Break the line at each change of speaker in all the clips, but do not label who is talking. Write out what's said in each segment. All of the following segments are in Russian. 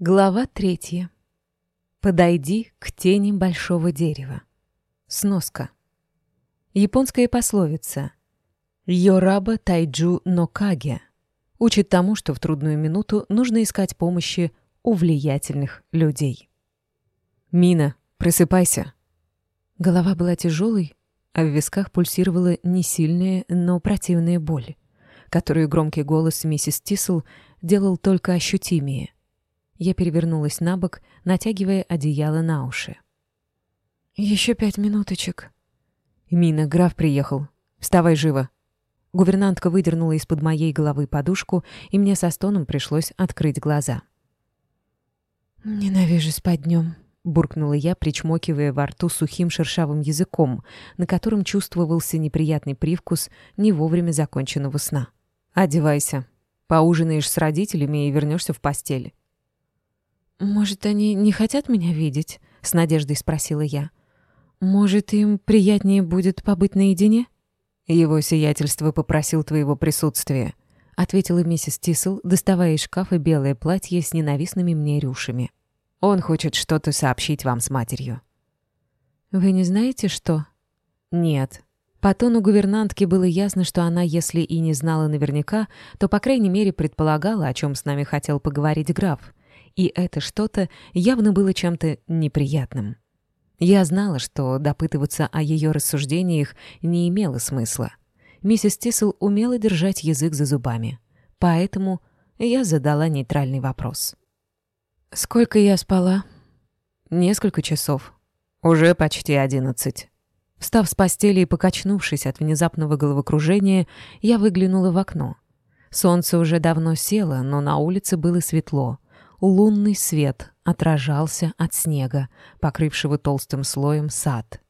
Глава третья. Подойди к тени большого дерева. Сноска. Японская пословица «Йораба тайджу но каге» учит тому, что в трудную минуту нужно искать помощи у влиятельных людей. «Мина, просыпайся!» Голова была тяжелой, а в висках пульсировала не сильная, но противная боль, которую громкий голос миссис Тисел делал только ощутимее — я перевернулась на бок, натягивая одеяло на уши. «Еще пять минуточек». «Мина, граф приехал. Вставай живо». Гувернантка выдернула из-под моей головы подушку, и мне со стоном пришлось открыть глаза. «Ненавижу спать днем», — буркнула я, причмокивая во рту сухим шершавым языком, на котором чувствовался неприятный привкус не вовремя законченного сна. «Одевайся. Поужинаешь с родителями и вернешься в постель. «Может, они не хотят меня видеть?» — с надеждой спросила я. «Может, им приятнее будет побыть наедине?» «Его сиятельство попросил твоего присутствия», — ответила миссис Тисел, доставая из шкафа белое платье с ненавистными мне рюшами. «Он хочет что-то сообщить вам с матерью». «Вы не знаете, что?» «Нет». По тону гувернантки было ясно, что она, если и не знала наверняка, то, по крайней мере, предполагала, о чем с нами хотел поговорить граф и это что-то явно было чем-то неприятным. Я знала, что допытываться о ее рассуждениях не имело смысла. Миссис Тисел умела держать язык за зубами. Поэтому я задала нейтральный вопрос. «Сколько я спала?» «Несколько часов. Уже почти одиннадцать». Встав с постели и покачнувшись от внезапного головокружения, я выглянула в окно. Солнце уже давно село, но на улице было светло — лунный свет отражался от снега, покрывшего толстым слоем сад.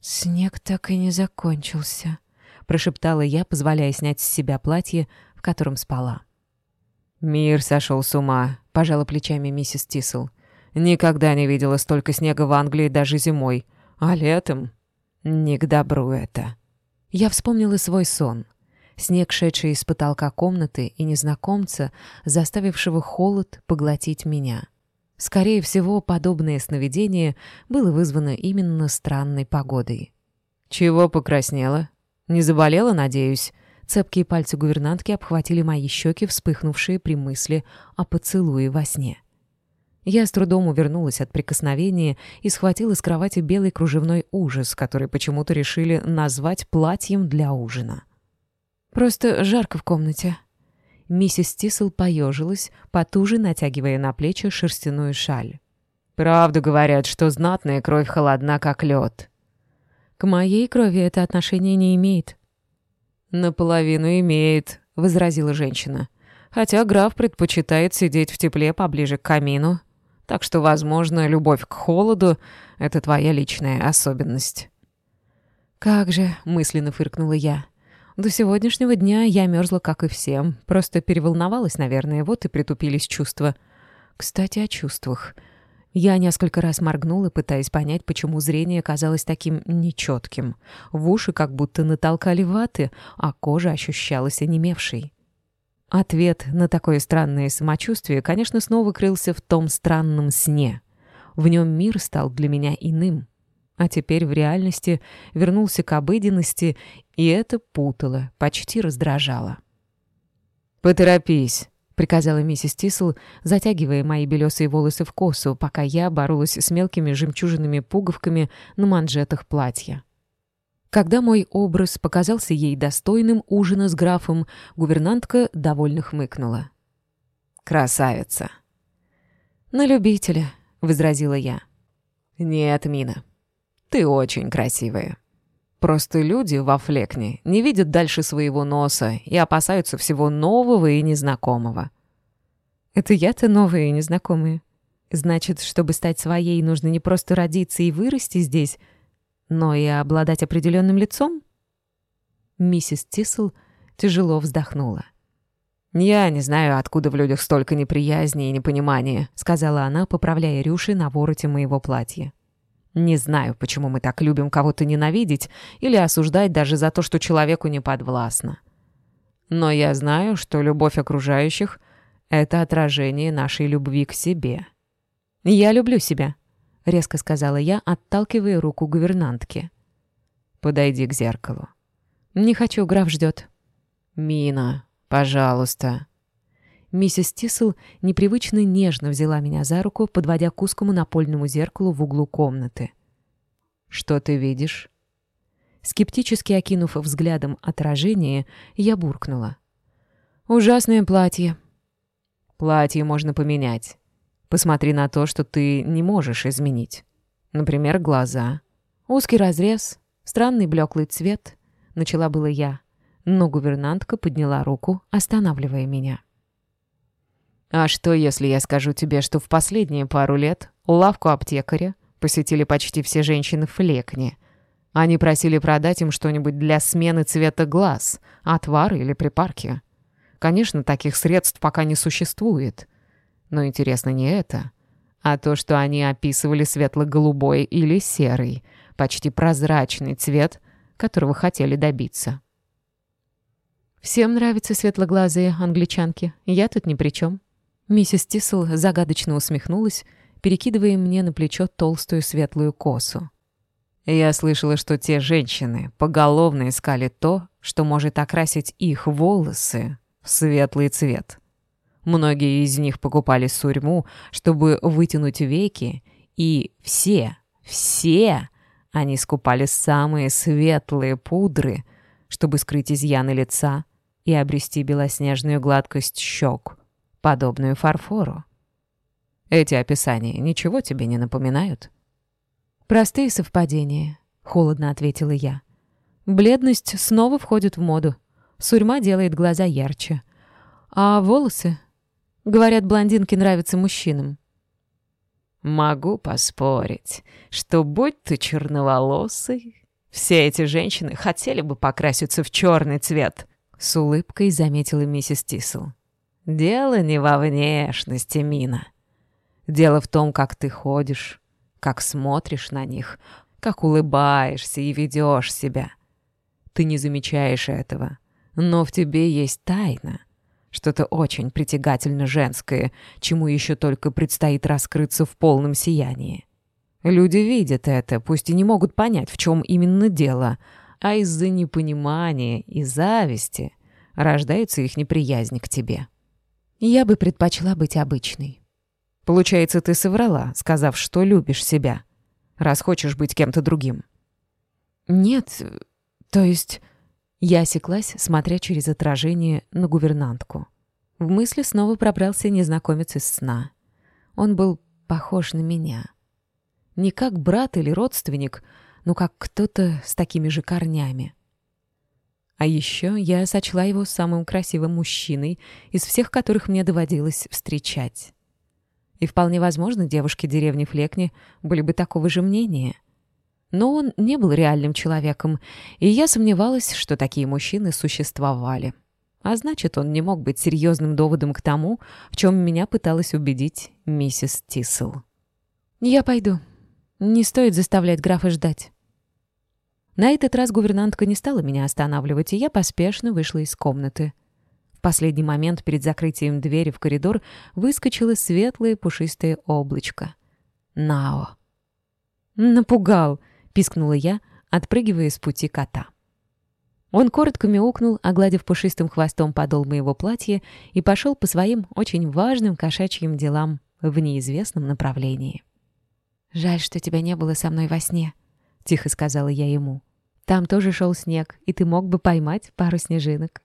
«Снег так и не закончился», — прошептала я, позволяя снять с себя платье, в котором спала. «Мир сошел с ума», — пожала плечами миссис Тисел. «Никогда не видела столько снега в Англии даже зимой, а летом не к добру это». Я вспомнила свой сон. Снег, шедший из потолка комнаты, и незнакомца, заставившего холод поглотить меня. Скорее всего, подобное сновидение было вызвано именно странной погодой. «Чего покраснела? Не заболела, надеюсь?» Цепкие пальцы гувернантки обхватили мои щеки, вспыхнувшие при мысли о поцелуе во сне. Я с трудом увернулась от прикосновения и схватила с кровати белый кружевной ужас, который почему-то решили назвать платьем для ужина. Просто жарко в комнате». Миссис Тисел поежилась, потуже натягивая на плечи шерстяную шаль. «Правду говорят, что знатная кровь холодна, как лед». «К моей крови это отношение не имеет». «Наполовину имеет», — возразила женщина. «Хотя граф предпочитает сидеть в тепле поближе к камину. Так что, возможно, любовь к холоду — это твоя личная особенность». «Как же», — мысленно фыркнула я, — до сегодняшнего дня я мерзла, как и все. Просто переволновалась, наверное, вот и притупились чувства. Кстати, о чувствах. Я несколько раз моргнула, пытаясь понять, почему зрение казалось таким нечетким. В уши как будто натолкали ваты, а кожа ощущалась онемевшей. Ответ на такое странное самочувствие, конечно, снова крылся в том странном сне. В нем мир стал для меня иным — а теперь в реальности вернулся к обыденности, и это путало, почти раздражало. «Поторопись», — приказала миссис Тисл, затягивая мои белесые волосы в косу, пока я боролась с мелкими жемчужными пуговками на манжетах платья. Когда мой образ показался ей достойным ужина с графом, гувернантка довольно хмыкнула. «Красавица!» «На любителя», — возразила я. «Нет, Мина, ты очень красивая. Просто люди во Флекне не видят дальше своего носа и опасаются всего нового и незнакомого. Это я-то новая и незнакомая. Значит, чтобы стать своей, нужно не просто родиться и вырасти здесь, но и обладать определенным лицом? Миссис Тисл тяжело вздохнула. «Я не знаю, откуда в людях столько неприязни и непонимания», — сказала она, поправляя рюши на вороте моего платья. Не знаю, почему мы так любим кого-то ненавидеть или осуждать даже за то, что человеку не подвластно. Но я знаю, что любовь окружающих — Это отражение нашей любви к себе. «Я люблю себя», — резко сказала я, отталкивая руку гувернантки. «Подойди к зеркалу». «Не хочу, граф ждет». «Мина, пожалуйста». Миссис Тисел непривычно нежно взяла меня за руку, подводя к узкому напольному зеркалу в углу комнаты. «Что ты видишь?» Скептически окинув взглядом отражение, я буркнула. «Ужасное платье». «Платье можно поменять. Посмотри на то, что ты не можешь изменить. Например, глаза. Узкий разрез, странный блеклый цвет». Начала было я, но гувернантка подняла руку, останавливая меня. А что, если я скажу тебе, что в последние пару лет лавку аптекаря посетили почти все женщины в Флекне? Они просили продать им что-нибудь для смены цвета глаз, отвар или припарки. Конечно, таких средств пока не существует. Но интересно не это, а то, что они описывали светло-голубой или серый, почти прозрачный цвет, которого хотели добиться. Всем нравятся светлоглазые англичанки, я тут ни при чем. Миссис Тисел загадочно усмехнулась, перекидывая мне на плечо толстую светлую косу. Я слышала, что те женщины поголовно искали то, что может окрасить их волосы в светлый цвет. Многие из них покупали сурьму, чтобы вытянуть веки, и все, все они скупали самые светлые пудры, чтобы скрыть изъяны лица и обрести белоснежную гладкость щек — подобную фарфору. Эти описания ничего тебе не напоминают? «Простые совпадения», — холодно ответила я. «Бледность снова входит в моду. Сурьма делает глаза ярче. А волосы? Говорят, блондинки нравятся мужчинам». «Могу поспорить, что будь ты черноволосый, все эти женщины хотели бы покраситься в черный цвет», — с улыбкой заметила миссис Тисел. Дело не во внешности, Мина. Дело в том, как ты ходишь, как смотришь на них, как улыбаешься и ведешь себя. Ты не замечаешь этого, но в тебе есть тайна, что-то очень притягательно женское, чему еще только предстоит раскрыться в полном сиянии. Люди видят это, пусть и не могут понять, в чем именно дело, а из-за непонимания и зависти рождается их неприязнь к тебе. Я бы предпочла быть обычной. Получается, ты соврала, сказав, что любишь себя, раз хочешь быть кем-то другим. Нет, то есть... Я осеклась, смотря через отражение на гувернантку. В мысли снова пробрался незнакомец из сна. Он был похож на меня. Не как брат или родственник, но как кто-то с такими же корнями. А еще я сочла его самым красивым мужчиной из всех, которых мне доводилось встречать. И вполне возможно, девушки деревни Флекни были бы такого же мнения. Но он не был реальным человеком, и я сомневалась, что такие мужчины существовали. А значит, он не мог быть серьезным доводом к тому, в чем меня пыталась убедить миссис Тисел. «Я пойду. Не стоит заставлять графа ждать». На этот раз гувернантка не стала меня останавливать, и я поспешно вышла из комнаты. В последний момент перед закрытием двери в коридор выскочило светлое пушистое облачко. Нао. «Напугал!» — пискнула я, отпрыгивая с пути кота. Он коротко мяукнул, огладив пушистым хвостом подол моего платья, и пошел по своим очень важным кошачьим делам в неизвестном направлении. «Жаль, что тебя не было со мной во сне», — тихо сказала я ему. «Там тоже шел снег, и ты мог бы поймать пару снежинок».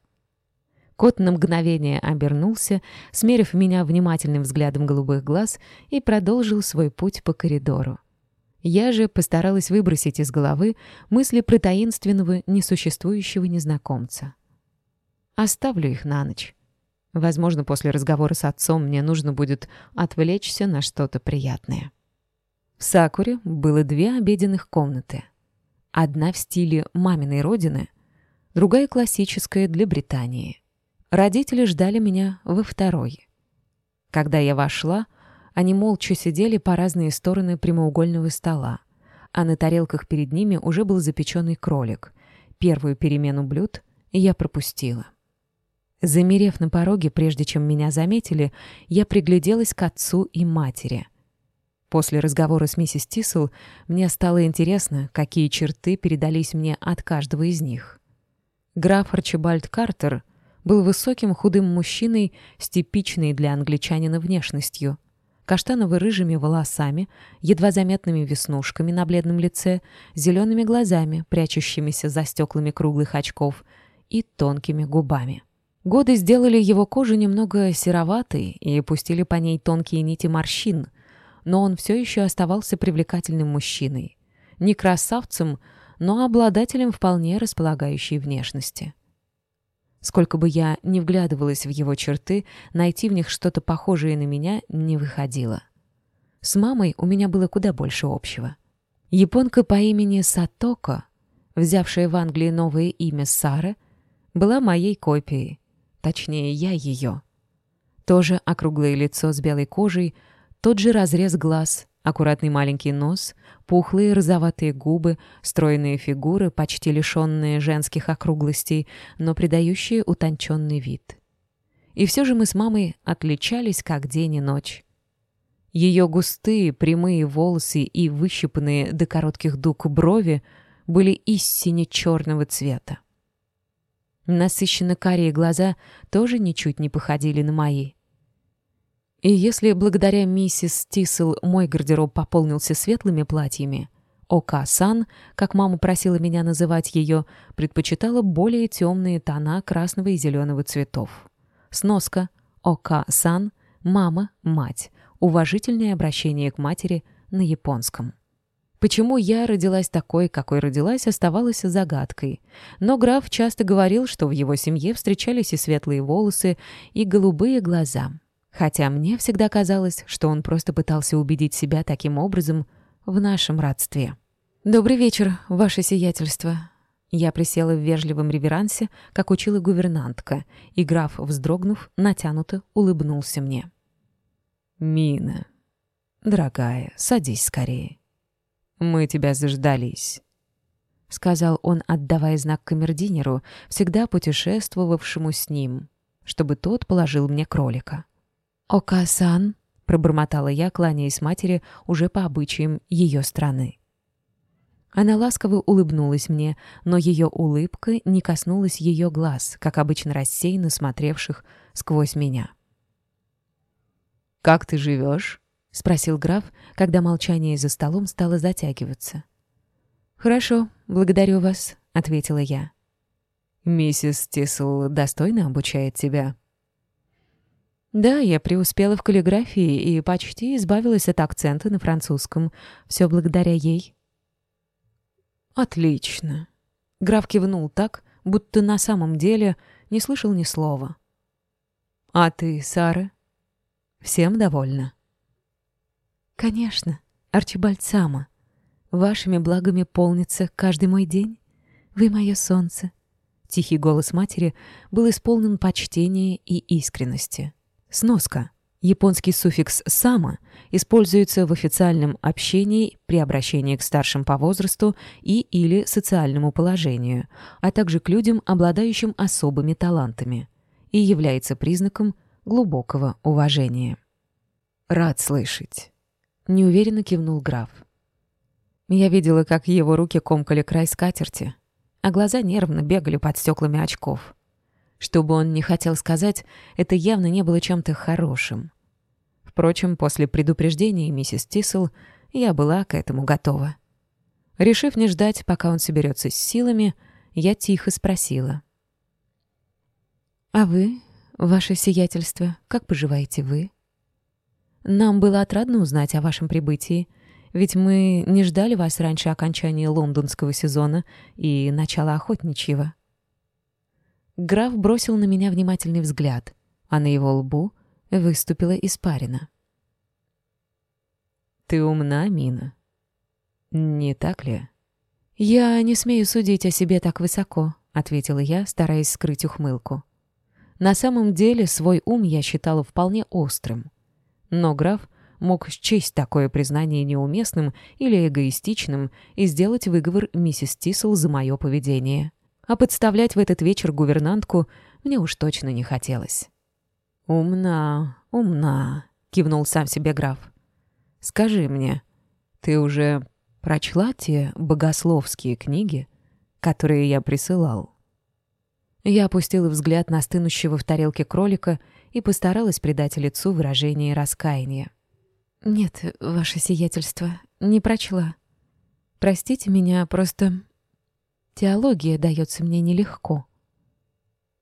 Кот на мгновение обернулся, смерив меня внимательным взглядом голубых глаз, и продолжил свой путь по коридору. Я же постаралась выбросить из головы мысли про таинственного, несуществующего незнакомца. Оставлю их на ночь. Возможно, после разговора с отцом мне нужно будет отвлечься на что-то приятное. В Сакуре было две обеденных комнаты. Одна в стиле маминой родины, другая классическая для Британии. Родители ждали меня во второй. Когда я вошла, они молча сидели по разные стороны прямоугольного стола, а на тарелках перед ними уже был запеченный кролик. Первую перемену блюд я пропустила. Замерев на пороге, прежде чем меня заметили, я пригляделась к отцу и матери. После разговора с миссис Тисел мне стало интересно, какие черты передались мне от каждого из них. Граф Арчибальд Картер был высоким худым мужчиной с типичной для англичанина внешностью — каштаново-рыжими волосами, едва заметными веснушками на бледном лице, зелеными глазами, прячущимися за стеклами круглых очков, и тонкими губами. Годы сделали его кожу немного сероватой и пустили по ней тонкие нити морщин, но он все еще оставался привлекательным мужчиной. Не красавцем, но обладателем вполне располагающей внешности. Сколько бы я ни вглядывалась в его черты, найти в них что-то похожее на меня не выходило. С мамой у меня было куда больше общего. Японка по имени Сатоко, взявшая в Англии новое имя Сара, была моей копией. Точнее, я ее. Тоже округлое лицо с белой кожей, тот же разрез глаз, аккуратный маленький нос, Пухлые розоватые губы, стройные фигуры, почти лишенные женских округлостей, но придающие утонченный вид. И все же мы с мамой отличались как день и ночь. Ее густые прямые волосы и выщипанные до коротких дуг брови были истине черного цвета. Насыщенно карие глаза тоже ничуть не походили на мои. И если благодаря миссис Тисел мой гардероб пополнился светлыми платьями, Ока-сан, как мама просила меня называть ее, предпочитала более темные тона красного и зеленого цветов. Сноска Ока-сан, мама, мать, уважительное обращение к матери на японском. Почему я родилась такой, какой родилась, оставалось загадкой. Но граф часто говорил, что в его семье встречались и светлые волосы, и голубые глаза — Хотя мне всегда казалось, что он просто пытался убедить себя таким образом в нашем родстве. «Добрый вечер, ваше сиятельство». Я присела в вежливом реверансе, как учила гувернантка, и граф, вздрогнув, натянуто улыбнулся мне. «Мина, дорогая, садись скорее. Мы тебя заждались». — сказал он, отдавая знак камердинеру, всегда путешествовавшему с ним, чтобы тот положил мне кролика. «Ока-сан», — пробормотала я, кланяясь матери уже по обычаям ее страны. Она ласково улыбнулась мне, но ее улыбка не коснулась ее глаз, как обычно рассеянно смотревших сквозь меня. «Как ты живешь?» — спросил граф, когда молчание за столом стало затягиваться. «Хорошо, благодарю вас», — ответила я. «Миссис Тисл достойно обучает тебя?» Да, я преуспела в каллиграфии и почти избавилась от акцента на французском. Все благодаря ей. Отлично. Граф кивнул так, будто на самом деле не слышал ни слова. А ты, Сара? Всем довольна? Конечно, Арчибальд Сама. Вашими благами полнится каждый мой день. Вы мое солнце. Тихий голос матери был исполнен почтения и искренности. Сноска. Японский суффикс «сама» используется в официальном общении при обращении к старшим по возрасту и или социальному положению, а также к людям, обладающим особыми талантами, и является признаком глубокого уважения. «Рад слышать», — неуверенно кивнул граф. Я видела, как его руки комкали край скатерти, а глаза нервно бегали под стеклами очков. Что бы он ни хотел сказать, это явно не было чем-то хорошим. Впрочем, после предупреждения миссис Тисел я была к этому готова. Решив не ждать, пока он соберется с силами, я тихо спросила. «А вы, ваше сиятельство, как поживаете вы?» «Нам было отрадно узнать о вашем прибытии, ведь мы не ждали вас раньше окончания лондонского сезона и начала охотничьего». Граф бросил на меня внимательный взгляд, а на его лбу выступила испарина. «Ты умна, Мина. Не так ли?» «Я не смею судить о себе так высоко», — ответила я, стараясь скрыть ухмылку. На самом деле свой ум я считала вполне острым. Но граф мог счесть такое признание неуместным или эгоистичным и сделать выговор миссис Тисел за мое поведение. А подставлять в этот вечер гувернантку мне уж точно не хотелось. «Умна, умна», — кивнул сам себе граф. «Скажи мне, ты уже прочла те богословские книги, которые я присылал?» Я опустила взгляд на стынущего в тарелке кролика и постаралась придать лицу выражение раскаяния. «Нет, ваше сиятельство, не прочла. Простите меня, просто теология дается мне нелегко».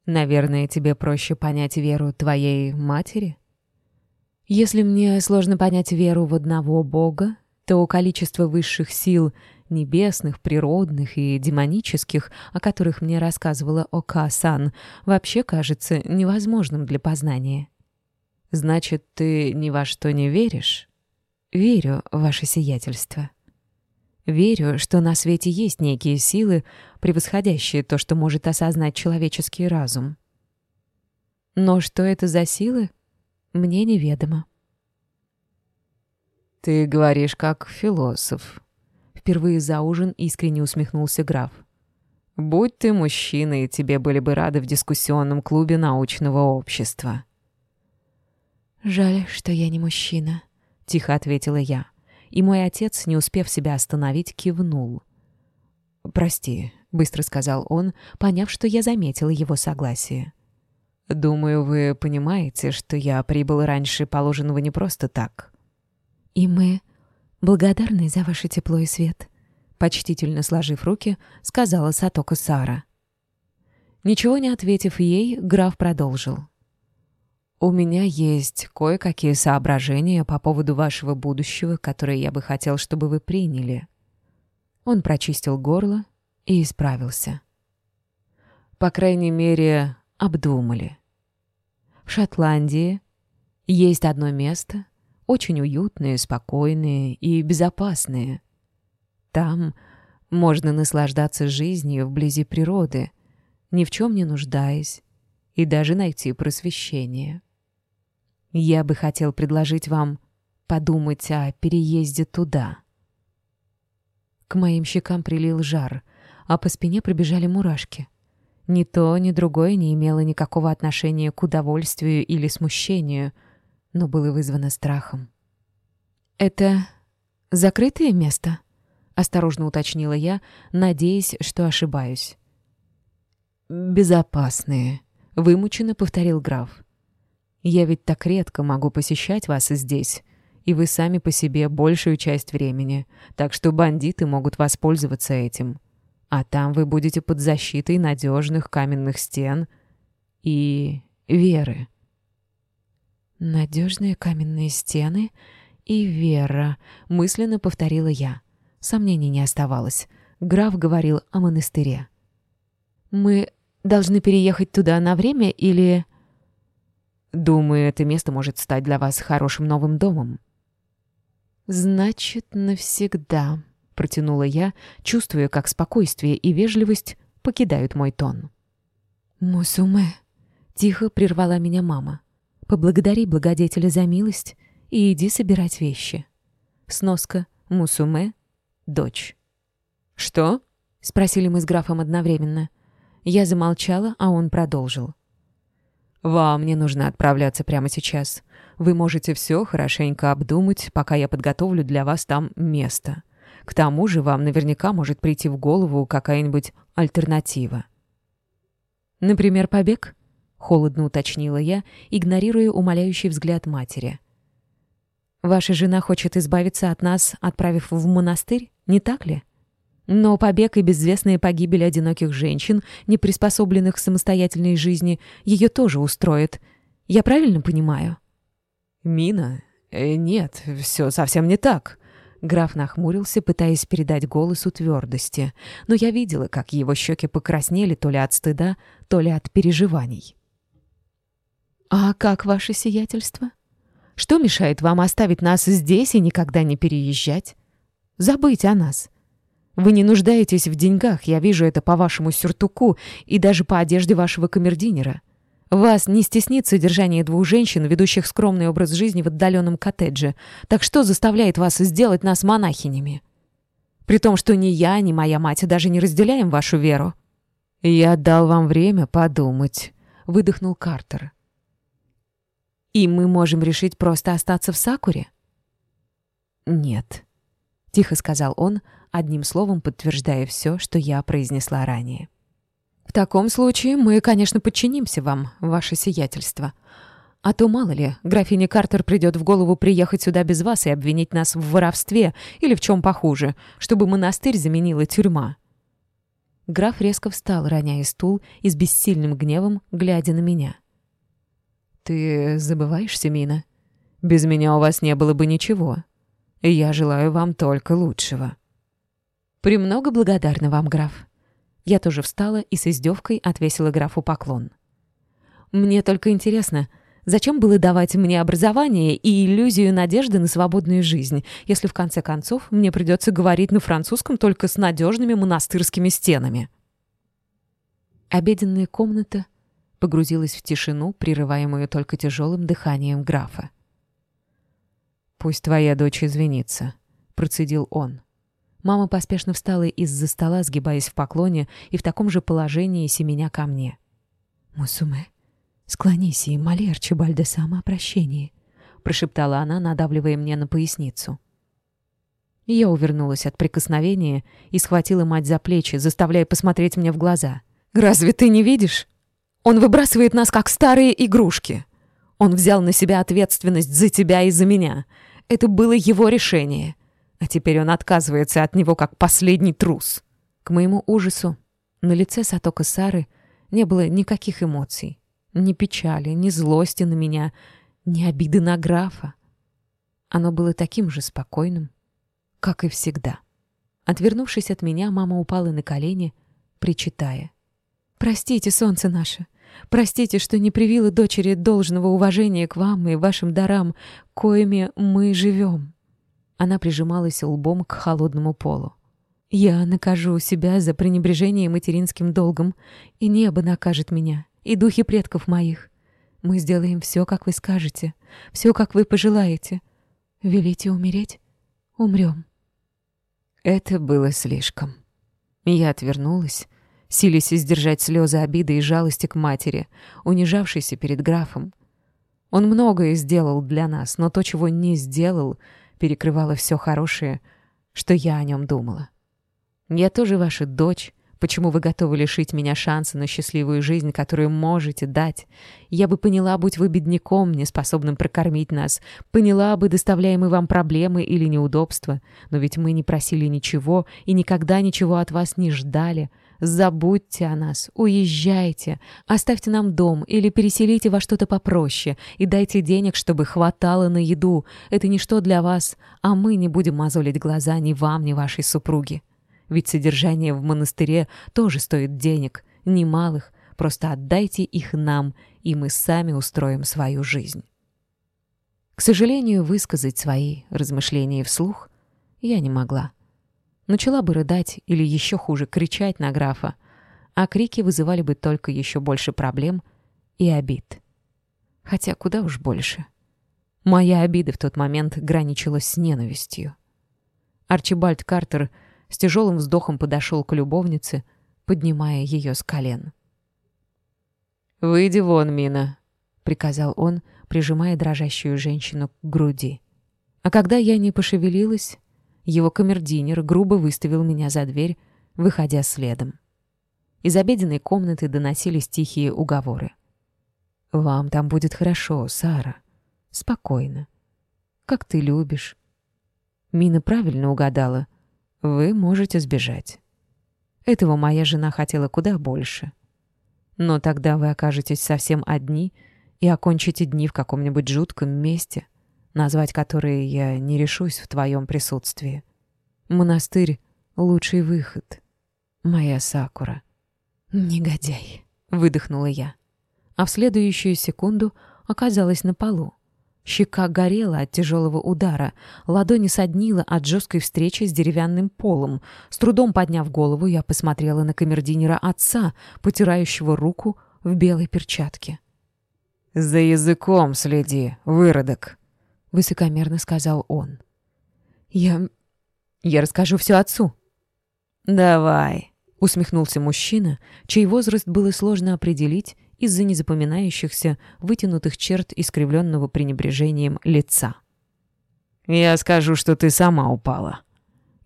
«Наверное, тебе проще понять веру твоей матери?» «Если мне сложно понять веру в одного Бога, то количество высших сил — небесных, природных и демонических, о которых мне рассказывала Ока-сан, вообще кажется невозможным для познания. Значит, ты ни во что не веришь? Верю, ваше сиятельство. Верю, что на свете есть некие силы, превосходящие то, что может осознать человеческий разум. Но что это за силы, мне неведомо. «Ты говоришь как философ», Впервые за ужин искренне усмехнулся граф. «Будь ты мужчиной, тебе были бы рады в дискуссионном клубе научного общества». «Жаль, что я не мужчина», — тихо ответила я. И мой отец, не успев себя остановить, кивнул. «Прости», — быстро сказал он, поняв, что я заметила его согласие. «Думаю, вы понимаете, что я прибыл раньше положенного не просто так». «И мы благодарны за ваше тепло и свет», — почтительно сложив руки, сказала Сатока Сара. Ничего не ответив ей, граф продолжил. «У меня есть кое-какие соображения по поводу вашего будущего, которые я бы хотел, чтобы вы приняли». Он прочистил горло и исправился. По крайней мере, обдумали. В Шотландии есть одно место — очень уютные, спокойные и безопасные. Там можно наслаждаться жизнью вблизи природы, ни в чем не нуждаясь, и даже найти просвещение. Я бы хотел предложить вам подумать о переезде туда. К моим щекам прилил жар, а по спине пробежали мурашки. Ни то, ни другое не имело никакого отношения к удовольствию или смущению — но было вызвано страхом. «Это закрытое место?» — осторожно уточнила я, надеясь, что ошибаюсь. «Безопасные», — вымученно повторил граф. «Я ведь так редко могу посещать вас здесь, и вы сами по себе большую часть времени, так что бандиты могут воспользоваться этим. А там вы будете под защитой надежных каменных стен и веры». «Надежные каменные стены и вера», — мысленно повторила я. Сомнений не оставалось. Граф говорил о монастыре. «Мы должны переехать туда на время или...» «Думаю, это место может стать для вас хорошим новым домом». «Значит, навсегда», — протянула я, чувствуя, как спокойствие и вежливость покидают мой тон. «Мусуме», — тихо прервала меня мама. Поблагодари благодетеля за милость и иди собирать вещи. Сноска Мусуме, дочь. «Что?» — спросили мы с графом одновременно. Я замолчала, а он продолжил. «Вам не нужно отправляться прямо сейчас. Вы можете все хорошенько обдумать, пока я подготовлю для вас там место. К тому же вам наверняка может прийти в голову какая-нибудь альтернатива». «Например, побег?» — холодно уточнила я, игнорируя умоляющий взгляд матери. «Ваша жена хочет избавиться от нас, отправив в монастырь, не так ли? Но побег и безвестная погибель одиноких женщин, не приспособленных к самостоятельной жизни, ее тоже устроит. Я правильно понимаю?» «Мина? Э, нет, все совсем не так», Граф нахмурился, пытаясь передать голосу твердости, но я видела, как его щеки покраснели то ли от стыда, то ли от переживаний. «А как ваше сиятельство? Что мешает вам оставить нас здесь и никогда не переезжать? Забыть о нас. Вы не нуждаетесь в деньгах, я вижу это по вашему сюртуку и даже по одежде вашего камердинера. Вас не стеснит содержание двух женщин, ведущих скромный образ жизни в отдаленном коттедже. Так что заставляет вас сделать нас монахинями? При том, что ни я, ни моя мать даже не разделяем вашу веру». «Я дал вам время подумать», выдохнул Картер. «И мы можем решить просто остаться в Сакуре?» «Нет», — тихо сказал он, одним словом подтверждая все, что я произнесла ранее. «В таком случае мы, конечно, подчинимся вам, ваше сиятельство. А то, мало ли, графине Картер придет в голову приехать сюда без вас и обвинить нас в воровстве или в чем похуже, чтобы монастырь заменила тюрьма». Граф резко встал, роняя стул и с бессильным гневом, глядя на меня. «Ты забываешься, Мина? Без меня у вас не было бы ничего. Я желаю вам только лучшего». «Премного благодарна вам, граф». Я тоже встала и с издевкой отвесила графу поклон. «Мне только интересно, зачем было давать мне образование и иллюзию надежды на свободную жизнь, если в конце концов мне придется говорить на французском только с надежными монастырскими стенами?» Обеденная комната погрузилась в тишину, прерываемую только тяжелым дыханием графа. «Пусть твоя дочь извинится», — процедил он. Мама поспешно встала из-за стола, сгибаясь в поклоне, и в таком же положении семеня ко мне. «Мусуме, склонись и моли Арчибальдеса о прощении», — прошептала она, надавливая мне на поясницу. Я увернулась от прикосновения и схватила мать за плечи, заставляя посмотреть мне в глаза. «Разве ты не видишь? Он выбрасывает нас, как старые игрушки. Он взял на себя ответственность за тебя и за меня. Это было его решение. А теперь он отказывается от него, как последний трус. К моему ужасу на лице Сатока Сары не было никаких эмоций. Ни печали, ни злости на меня, ни обиды на графа. Оно было таким же спокойным, как и всегда. Отвернувшись от меня, мама упала на колени, причитая. «Простите, солнце наше, простите, что не привила дочери должного уважения к вам и вашим дарам, коими мы живем». Она прижималась лбом к холодному полу. «Я накажу себя за пренебрежение материнским долгом, и небо накажет меня, и духи предков моих. Мы сделаем все, как вы скажете, все, как вы пожелаете. Велите умереть? Умрем». Это было слишком. Я отвернулась, силясь сдержать слезы обиды и жалости к матери, унижавшейся перед графом. Он многое сделал для нас, но то, чего не сделал — перекрывало все хорошее, что я о нем думала. Я тоже ваша дочь. Почему вы готовы лишить меня шанса на счастливую жизнь, которую можете дать? Я бы поняла, будь вы бедняком, неспособным прокормить нас. Поняла бы, доставляемые вам проблемы или неудобства. Но ведь мы не просили ничего и никогда ничего от вас не ждали. Забудьте о нас, уезжайте, оставьте нам дом или переселите во что-то попроще и дайте денег, чтобы хватало на еду. Это ничто для вас, а мы не будем мозолить глаза ни вам, ни вашей супруге. Ведь содержание в монастыре тоже стоит денег, немалых, просто отдайте их нам, и мы сами устроим свою жизнь. К сожалению, высказать свои размышления вслух я не могла. Начала бы рыдать или еще хуже кричать на графа, а крики вызывали бы только еще больше проблем и обид. Хотя куда уж больше. Моя обида в тот момент граничила с ненавистью. Арчибальд Картер с тяжелым вздохом подошел к любовнице, поднимая ее с колен. «Выйди вон, Мина», — приказал он, прижимая дрожащую женщину к груди. А когда я не пошевелилась, его камердинер грубо выставил меня за дверь, выходя следом. Из обеденной комнаты доносились тихие уговоры. «Вам там будет хорошо, Сара. Спокойно. Как ты любишь». Мина правильно угадала. Вы можете сбежать. Этого моя жена хотела куда больше. Но тогда вы окажетесь совсем одни и окончите дни в каком-нибудь жутком месте — назвать которые я не решусь в твоем присутствии. Монастырь — лучший выход. Моя Сакура. «Негодяй», — выдохнула я. А в следующую секунду оказалась на полу. Щека горела от тяжелого удара, ладони соднила от жесткой встречи с деревянным полом. С трудом подняв голову, я посмотрела на камердинера отца, потирающего руку в белой перчатке. «За языком следи, выродок!» — высокомерно сказал он. «Я... я расскажу все отцу». «Давай», — усмехнулся мужчина, чей возраст было сложно определить из-за незапоминающихся, вытянутых черт искривленного пренебрежением лица.
«Я скажу, что ты сама упала.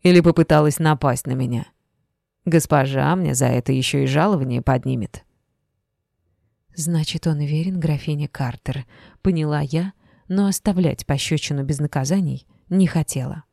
Или попыталась напасть на меня. Госпожа мне за это еще и жалование поднимет».
«Значит, он верен графине Картер», — поняла я, но оставлять пощечину без наказаний не хотела.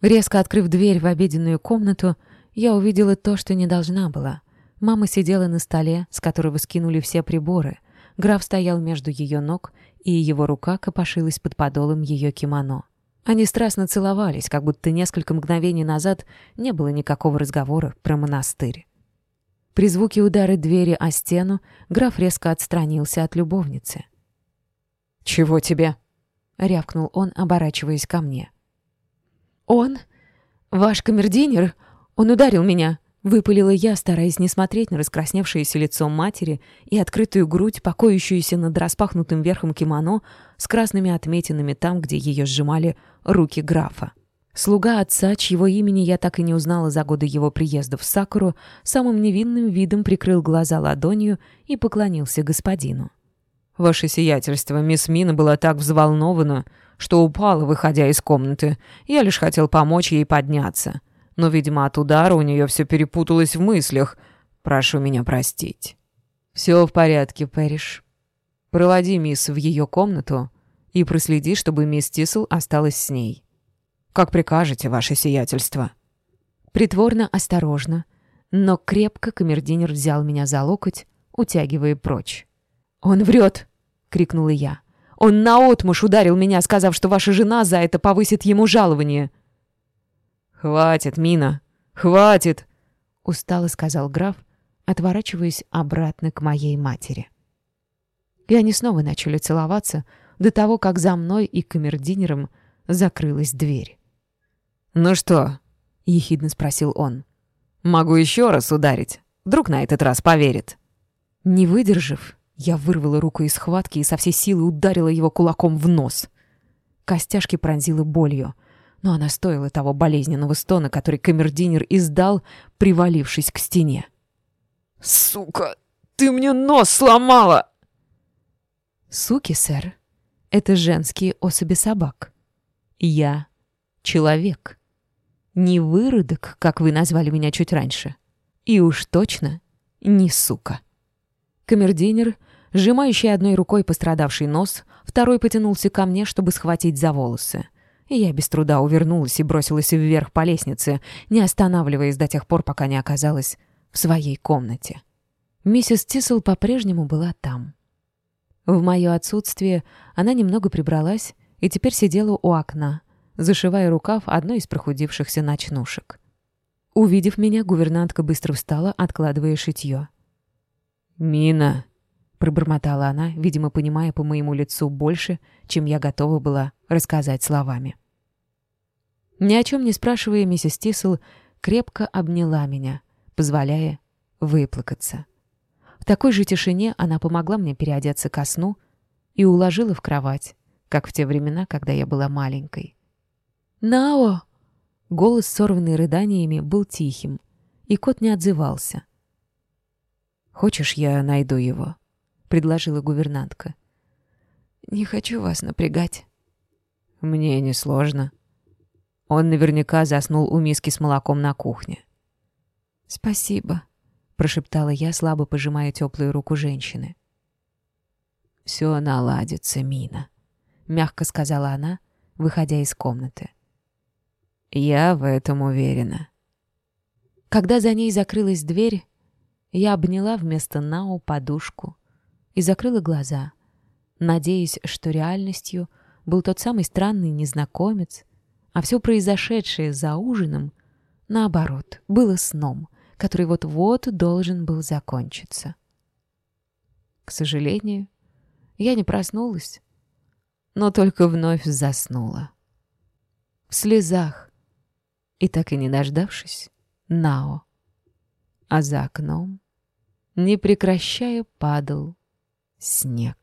Резко открыв дверь в обеденную комнату, я увидела то, что не должна была. Мама сидела на столе, с которого скинули все приборы. Граф стоял между ее ног, и его рука копошилась под подолом ее кимоно. Они страстно целовались, как будто несколько мгновений назад не было никакого разговора про монастырь. При звуке удара двери о стену граф резко отстранился от любовницы.
«Чего тебе?»
— рявкнул он, оборачиваясь ко мне. «Он? Ваш камердинер? Он ударил меня!» — выпалила я, стараясь не смотреть на раскрасневшееся лицо матери и открытую грудь, покоящуюся над распахнутым верхом кимоно с красными отметинами там, где ее сжимали руки графа. Слуга отца, чьего имени я так и не узнала за годы его приезда в Сакуру, самым невинным видом прикрыл глаза ладонью и поклонился господину.
«Ваше сиятельство, мисс Мина была так взволнована, что упала, выходя из комнаты. Я лишь хотел помочь ей подняться. Но, видимо, от удара у нее все перепуталось в мыслях. Прошу меня простить». «Все в порядке, Пэриш. Проводи мисс в ее комнату и проследи, чтобы мисс Тисел осталась с ней». «Как прикажете, ваше сиятельство».
Притворно осторожно, но крепко камердинер взял меня за локоть, утягивая прочь. «Он врет!» — крикнула я. «Он наотмашь ударил меня, сказав, что ваша жена за это повысит ему жалование!»
«Хватит, Мина! Хватит!»
— устало сказал граф, отворачиваясь обратно к моей матери. И они снова начали целоваться до того, как за мной и камердинером закрылась дверь.
«Ну что?»
— ехидно спросил он.
«Могу еще раз ударить. Вдруг на этот раз поверит».
Не выдержав, я вырвала руку из схватки и со всей силы ударила его кулаком в нос. Костяшки пронзила болью, но она стоила того болезненного стона, который камердинер издал, привалившись к стене.
«Сука, ты мне нос сломала!»
«Суки, сэр, это женские особи собак. Я человек». Не выродок, как вы назвали меня чуть раньше. И уж точно не сука. Камердинер, сжимающий одной рукой пострадавший нос, второй потянулся ко мне, чтобы схватить за волосы. Я без труда увернулась и бросилась вверх по лестнице, не останавливаясь до тех пор, пока не оказалась в своей комнате. Миссис Тисел по-прежнему была там. В мое отсутствие она немного прибралась и теперь сидела у окна, зашивая рукав одной из прохудившихся ночнушек. Увидев меня, гувернантка быстро встала, откладывая шитье.
«Мина!»
— пробормотала она, видимо, понимая по моему лицу больше, чем я готова была рассказать словами. Ни о чем не спрашивая, миссис Тисел крепко обняла меня, позволяя выплакаться. В такой же тишине она помогла мне переодеться ко сну и уложила в кровать, как в те времена, когда я была маленькой. «Нао!» Голос, сорванный рыданиями, был тихим, и кот не отзывался.
«Хочешь, я найду его?» — предложила гувернантка.
«Не хочу вас напрягать».
«Мне не сложно. Он наверняка заснул у миски с молоком на кухне».
«Спасибо», — прошептала я, слабо пожимая теплую руку женщины.
«Все наладится, Мина», — мягко сказала она, выходя из комнаты. Я в этом уверена.
Когда за ней закрылась дверь, я обняла вместо Нао подушку и закрыла глаза, надеясь, что реальностью был тот самый странный незнакомец, а все произошедшее за ужином, наоборот, было сном, который вот-вот должен был закончиться. К сожалению, я не проснулась, но только вновь заснула. В слезах, и так и не дождавшись, Нао. А за окном, не прекращая, падал снег.